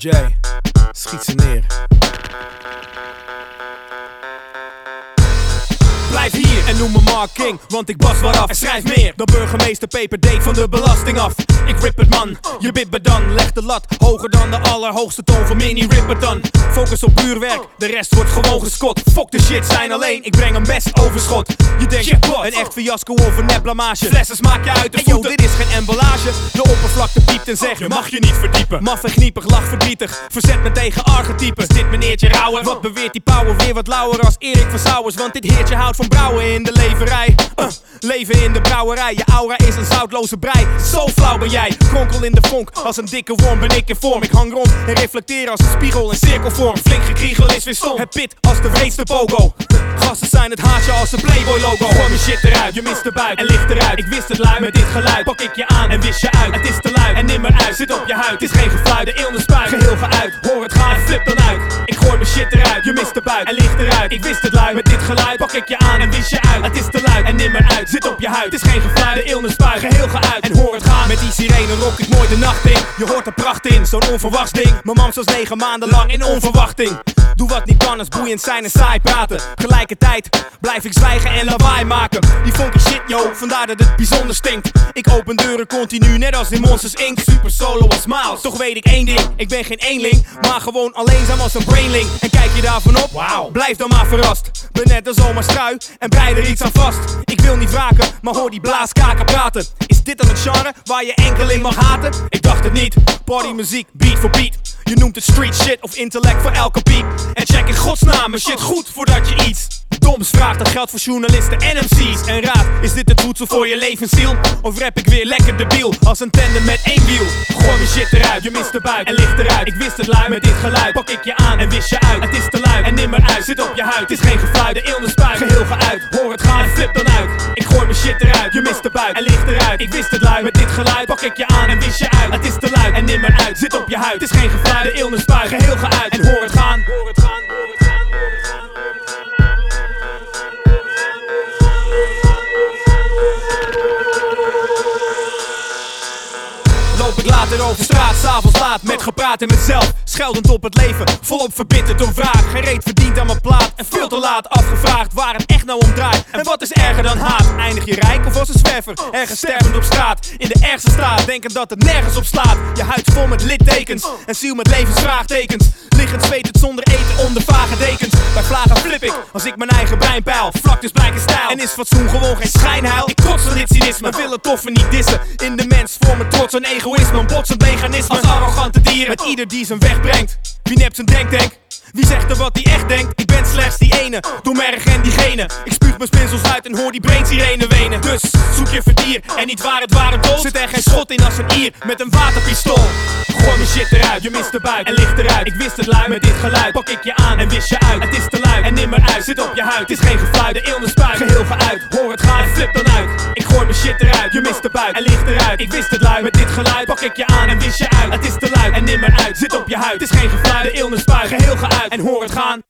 J, schiet ze neer. Blijf hier en noem me Mark King, want ik bas waaraf. En schrijf meer dan burgemeester Peper Deek van de belasting af. Ik rip het man, je me dan. Leg de lat hoger dan de allerhoogste toon van mini rip het dan. Focus op puur werk, de rest wordt gewoon geskot. Fuck de shit zijn alleen, ik breng een best overschot. Je denkt, een echt fiasco of een nep blamage. Flessen smaak je uit de yo, dit is geen emballage. De oppervlakte piept en zegt, je mag je niet verdiepen. Maf en gniepig, lach verdrietig. Verzet me tegen archetypes. Dit meneertje Rauwer, wat beweert die power weer wat lauwer als Erik van Sauers. Want dit heertje houdt van brouwen in de leverij. Uh, leven in de brouwerij, je aura is een zoutloze brei. Zo flauw ben jij, kronkel in de vonk. Als een dikke worm ben ik in vorm. Ik hang rond en reflecteer als een spiegel in cirkelvorm. Flink gekriegel is weer stom. Het pit als de wreedste pogo. Gasten zijn het haatje als een Playboy logo. Gooi mijn shit eruit, je mist de buik en licht eruit. Ik wist het lui met dit geluid. Pak ik je aan en wist je uit. Het is te luid en nimmer uit. Zit op je huid, is geen gefluit. De ilne spuit, geheel geuit. Hoor het gaan en flip dan uit. Shit eruit, je mist de buik en licht eruit. Ik wist het lui met dit geluid. Pak ik je aan en wist je uit. Het is te luid en nimmer uit. Zit op je huid, het is geen gefluit. De ilne spuit, geheel geuit. En hoor het gaan. Met die sirene rok ik mooi de nacht in. Je hoort er pracht in, zo'n onverwachts ding. Mijn mam was negen maanden lang in onverwachting. Doe wat niet kan als boeiend zijn en saai praten. Tegelijkertijd blijf ik zwijgen en lawaai maken. Die funky shit, yo, vandaar dat het bijzonder stinkt. Ik open deuren continu, net als in Monsters Inc. Super solo als Miles. Toch weet ik één ding, ik ben geen eenling, maar gewoon alleenzaam als een brainling. En kijk je daarvan op, wow. blijf dan maar verrast. Ben net als zomaar strui en breid er iets aan vast. Wil niet waken, maar hoor die blaaskaken praten. Is dit dan het genre waar je enkeling mag haten? Ik dacht het niet. Partymuziek, beat voor beat. Je noemt het street shit of intellect voor elke piep. En check in godsnaam shit goed voordat je iets doms vraagt. Dat geldt voor journalisten en MC's. En raad, is dit het voedsel voor je levensziel? Of rap ik weer lekker debiel als een tandem met één wiel? Je mist de buik en licht eruit. Ik wist het lui met dit geluid. Pak ik je aan en wist je uit. Het is te luid en nimmer uit. Zit op je huid, het is geen gefluit. De ilne spuit, geheel geuit. Hoor het gaan en flip dan uit. Ik gooi mijn shit eruit, je mist de buik en licht eruit. Ik wist het lui met dit geluid. Pak ik je aan en wist je uit. Het is te luid en nimmer uit. Zit op je huid, het is geen gefluit. De ilne spuit, geheel geuit. En. Hoor het Later over straat, s'avonds laat met gepraat in mezelf. Scheldend op het leven, volop verbitterd door vraag. Geen reet verdient aan mijn plaat en veel te laat afgevraagd waar het echt nou om draait. En wat is erger dan haat? Eindig je rijk of als een zwerver? Ergens stervend op straat, in de ergste straat, denkend dat het nergens op slaat. Je huid vol met littekens en ziel met levensvraagtekens. Liggend zweet het zonder eten onder vage dekens. Bij vlagen flip ik als ik mijn eigen brein peil. Vlak dus blijkt stijl. En is fatsoen gewoon geen schijnheil? Ik trots van dit cynisme, wil het toffe niet dissen. In de mens voor me trots en egoïsme, botsend mechanisme. Als arrogante dieren, met ieder die zijn weg brengt. Wie nept zijn denktank? Wie zegt er wat hij echt denkt? Ik ben slechts die ene, door merg en diegene. Ik spuug mijn spinsels uit en hoor die brain sirene wenen. Dus zoek je vertier en niet waar het ware dood. Zit er geen schot in als een ier met een waterpistool. Gooi mijn shit eruit, je mist de buik en licht eruit. Ik wist het lui met dit geluid. Pak ik je aan en wist je uit. Het is te luid en nimmer uit. Zit op je huid, het is geen gefluit. De ilne spuit, geheel geuit. Hoor het gaan en flip dan uit. Mijn shit eruit, je mist de buik en licht eruit. Ik wist het lui met dit geluid. Pak ik je aan en wist je uit. Het is te luid en nimmer uit. Zit op je huid, het is geen gefluit. De ilne spuit, geheel geuit. En hoor het gaan.